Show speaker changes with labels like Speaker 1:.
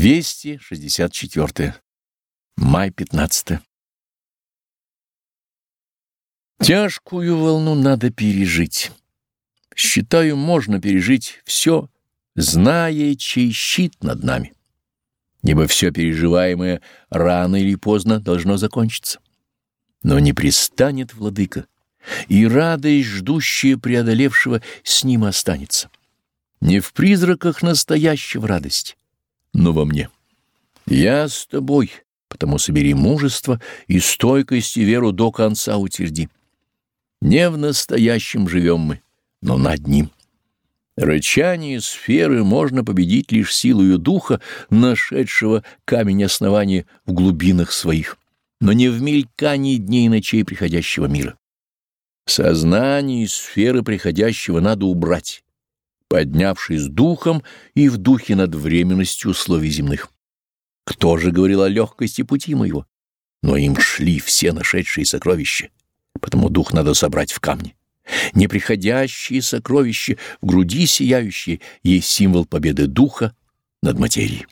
Speaker 1: 264. Май 15. Тяжкую волну надо пережить. Считаю, можно пережить все, зная, чей щит над нами. Ибо все переживаемое рано или поздно должно закончиться. Но не пристанет владыка, и радость, ждущая преодолевшего, с ним останется. Не в призраках настоящего радости, но во мне. Я с тобой, потому собери мужество и стойкость и веру до конца утверди. Не в настоящем живем мы, но над ним. Рычание сферы можно победить лишь силою духа, нашедшего камень основания в глубинах своих, но не в мелькании дней и ночей приходящего мира. Сознание сферы приходящего надо убрать, поднявшись духом и в духе над временностью условий земных. Кто же говорил о легкости пути моего? Но им шли все нашедшие сокровища, потому дух надо собрать в камне. Неприходящие сокровища в груди сияющие есть символ победы духа над материей.